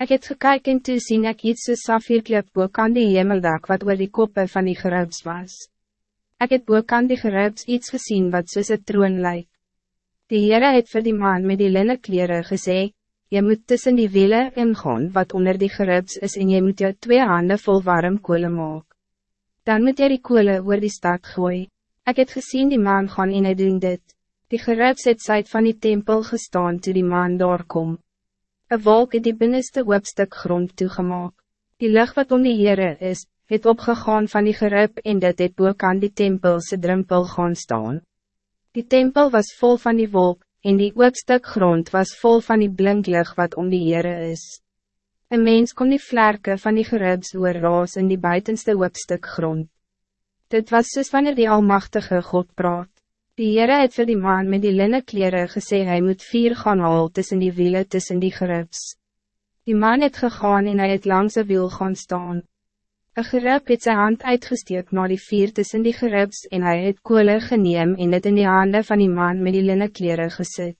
Ik het gekyk en toe sien ek iets so safierklip boek aan die hemeldak wat oor die koppe van die gerubs was. Ik het boek aan die gerubs iets gezien wat soos een troon lyk. Die Heere het vir die man met die linnen kleren gesê, Je moet tussen die wielen ingaan wat onder die gerubs is en je moet jou twee handen vol warm kolen maak. Dan moet jy die kolen oor die stad gooi. Ik het gezien die man gaan en hy doen dit. Die gerubs het syd van die tempel gestaan toe die man doorkomt. Een wolk het die binnenste hoopstuk grond toegemaak. Die lucht wat om die Heere is, het opgegaan van die gerub en dit het boek aan die tempelse drempel gaan staan. Die tempel was vol van die wolk, en die hoopstuk grond was vol van die blinklucht wat om die Heere is. Een mens kon die vlerke van die gerubs oorraas in die buitenste hoopstuk grond. Dit was soos wanneer die Almachtige God praat. Die Heere het vir die man met die linnen kleren gesê hij moet vier gaan haal tussen die wielen tussen die geribs. Die man het gegaan en hij het langs een wiel gaan staan. Een gerib het sy hand uitgesteek naar die vier tussen die geribs en hij het koole geneem en het in die handen van die man met die linnen kleren gezet.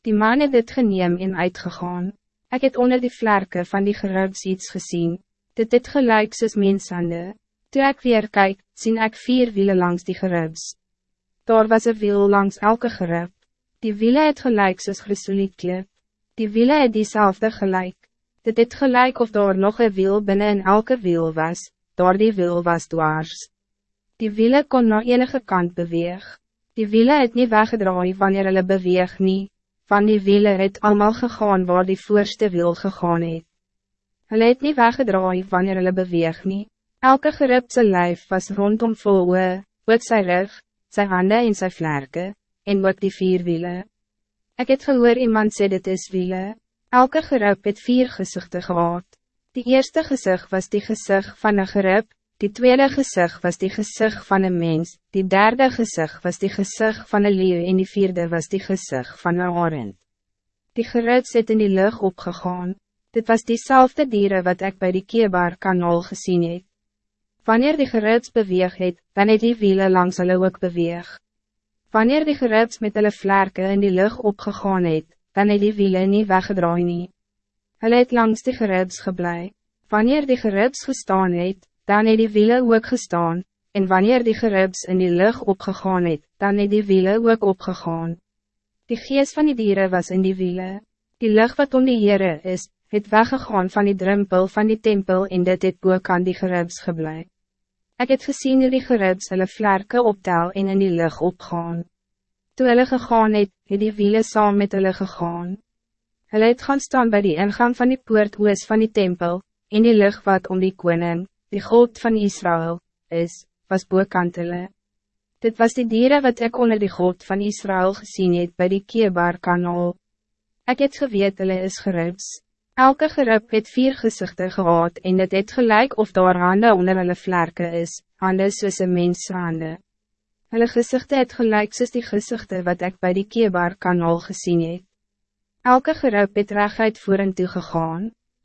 Die man het dit geneem en uitgegaan. Ik het onder die vlerke van die geribs iets gezien. Dit het gelijk soos mensande. Toe ek weer kyk, sien ek vier wielen langs die geribs. Daar was een wiel langs elke gerib. Die wiele het gelijk soos chrysoliet klip. Die wiele het diezelfde gelijk. Dit het gelijk of daar nog een wiel binnen in elke wiel was, daar die wiel was dwars. Die wiele kon naar enige kant beweeg. Die wiele het niet weggedraai wanneer hulle beweeg nie. Van die wiele het allemaal gegaan waar die voorste wiel gegaan het. Hulle het niet weggedraai wanneer hulle beweeg nie. Elke geribse lijf was rondom vol oe, ook sy rug, sy hande en sy vlerke, en ook die vier wielen. Ik het gehoor iemand sê dit is wielen. Elke gerub het vier gezichten gehad. Die eerste gezicht was die gezicht van een gerub, die tweede gezicht was die gezicht van een mens, die derde gezicht was die gezicht van een leeuw en die vierde was die gezicht van een arend. Die gerub zit in die lucht opgegaan. Dit was diezelfde dieren wat ik bij die keerbaar kanaal gezien heb. Wanneer die gerups beweeg het, dan het die wielen langs hulle ook beweeg. Wanneer die gerups met hulle vlerke in die lucht opgegaan het, dan het die wielen niet weggedraai nie. Hulle het langs die gerups geblei. Wanneer die gerups gestaan het, dan het die wielen ook gestaan, en wanneer die gerups in die lucht opgegaan het, dan het die wielen ook opgegaan. Die geest van die dieren was in die wielen. Die lucht wat om die Heere is, het weggegaan van die drempel van die tempel en dit het boek aan die gerups geblei. Ik het gezien hoe die geribs hulle vlerke optel en in die lucht opgaan. Toe hulle gegaan het, het die wiele saam met hulle gegaan. Hulle het gaan staan bij die ingang van die poort oos van die tempel, en die lucht wat om die koning, die God van Israël, is, was boekant hulle. Dit was die dieren wat ik onder die God van Israël gezien het bij die keerbaar kanaal. Ik het geweet hulle is geribs. Elke gerib het vier gezichten gehad en het het gelijk of daar hande onder hulle vlerke is, hande soos een mens hande. Hulle gezichten het gelijk soos die gezichten wat ik bij die keerbaar kanaal gezien het. Elke gerib het recht uitvoerend toegegaan.